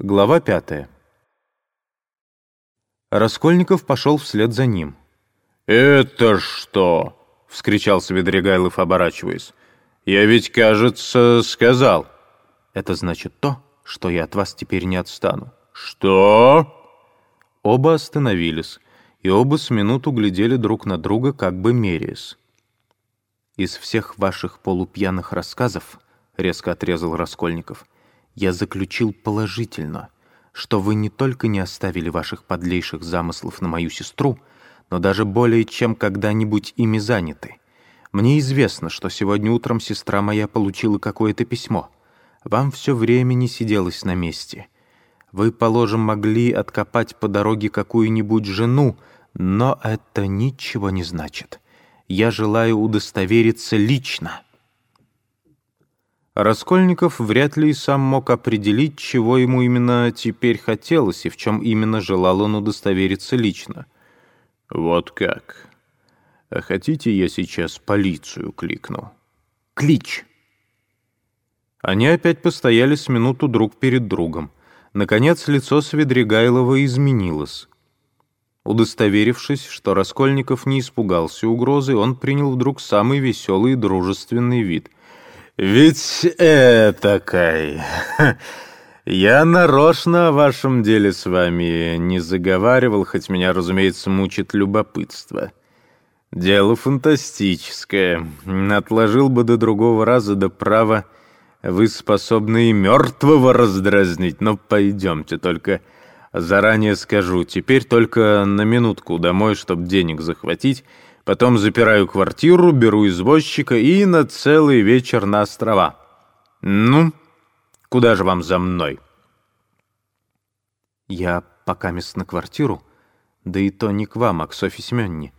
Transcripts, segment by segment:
Глава пятая. Раскольников пошел вслед за ним. «Это что?» — вскричал Свидригайлов, оборачиваясь. «Я ведь, кажется, сказал». «Это значит то, что я от вас теперь не отстану». «Что?» Оба остановились, и оба с минуту глядели друг на друга, как бы меряясь. «Из всех ваших полупьяных рассказов, — резко отрезал Раскольников, — я заключил положительно, что вы не только не оставили ваших подлейших замыслов на мою сестру, но даже более чем когда-нибудь ими заняты. Мне известно, что сегодня утром сестра моя получила какое-то письмо. Вам все время не сиделось на месте. Вы, положим, могли откопать по дороге какую-нибудь жену, но это ничего не значит. Я желаю удостовериться лично». Раскольников вряд ли и сам мог определить, чего ему именно теперь хотелось и в чем именно желал он удостовериться лично. «Вот как. А хотите, я сейчас полицию кликну?» «Клич!» Они опять постояли с минуту друг перед другом. Наконец лицо Свидригайлова изменилось. Удостоверившись, что Раскольников не испугался угрозы, он принял вдруг самый веселый и дружественный вид. «Ведь этакой... Я нарочно о вашем деле с вами не заговаривал, хоть меня, разумеется, мучит любопытство. Дело фантастическое. Отложил бы до другого раза до права. Вы способны и мертвого раздразнить, но пойдемте только...» Заранее скажу, теперь только на минутку домой, чтобы денег захватить, потом запираю квартиру, беру извозчика и на целый вечер на острова. Ну, куда же вам за мной? Я пока мест на квартиру, да и то не к вам, а к Софье Семенне.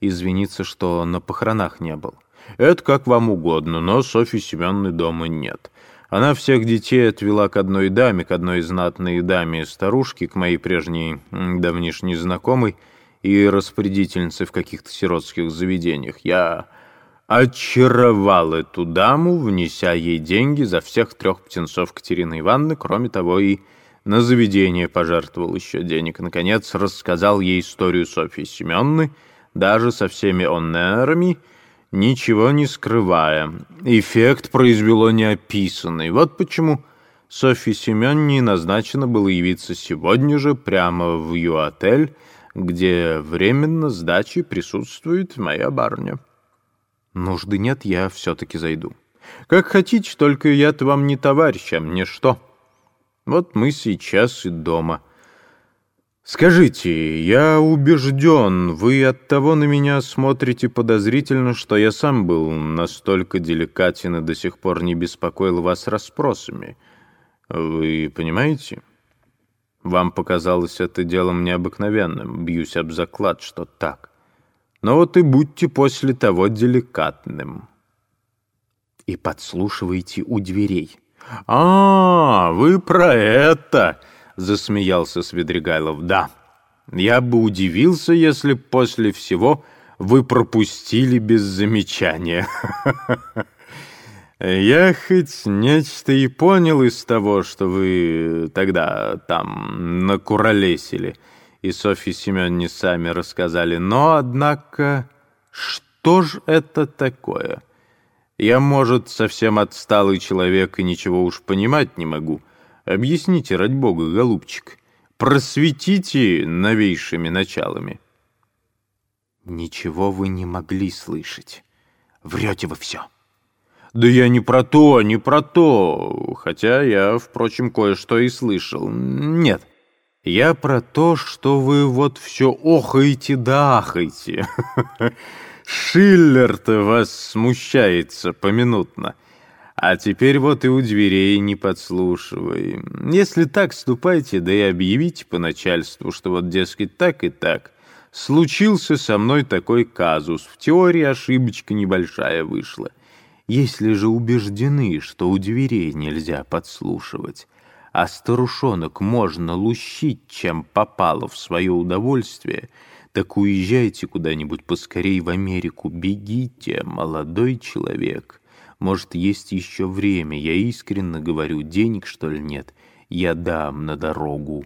Извиниться, что на похоронах не был. Это как вам угодно, но Софьи Семенны дома нет. Она всех детей отвела к одной даме, к одной знатной даме старушке, к моей прежней давнишней знакомой и распорядительнице в каких-то сиротских заведениях. Я очаровал эту даму, внеся ей деньги за всех трех птенцов Катерины Ивановны, кроме того и на заведение пожертвовал еще денег. Наконец рассказал ей историю Софьи Семенны, даже со всеми оннерами — ничего не скрывая. Эффект произвело неописанный. Вот почему Софье Семенне назначено было явиться сегодня же прямо в ее отель, где временно с дачей присутствует моя барыня. Нужды нет, я все-таки зайду. Как хотите, только я-то вам не товарищ, а мне что? Вот мы сейчас и дома — «Скажите, я убежден, вы от того на меня смотрите подозрительно, что я сам был настолько деликатен и до сих пор не беспокоил вас расспросами. Вы понимаете? Вам показалось это делом необыкновенным, бьюсь об заклад, что так. Но вот и будьте после того деликатным». «И подслушивайте у дверей». «А, вы про это!» — засмеялся Свидригайлов. «Да, я бы удивился, если после всего вы пропустили без замечания. Я хоть нечто и понял из того, что вы тогда там накуролесили, и Софье Семеновне сами рассказали, но, однако, что ж это такое? Я, может, совсем отсталый человек и ничего уж понимать не могу». Объясните, ради бога, голубчик, просветите новейшими началами. Ничего вы не могли слышать. Врете вы все. Да я не про то, не про то. Хотя я, впрочем, кое-что и слышал. Нет, я про то, что вы вот все охаете да ахаете. Шиллер-то вас смущается поминутно. А теперь вот и у дверей не подслушивай. Если так, ступайте, да и объявите по начальству, что вот, дескать, так и так. Случился со мной такой казус. В теории ошибочка небольшая вышла. Если же убеждены, что у дверей нельзя подслушивать, а старушонок можно лущить, чем попало в свое удовольствие, так уезжайте куда-нибудь поскорей в Америку, бегите, молодой человек». Может, есть еще время, я искренне говорю, денег, что ли, нет? я дам на дорогу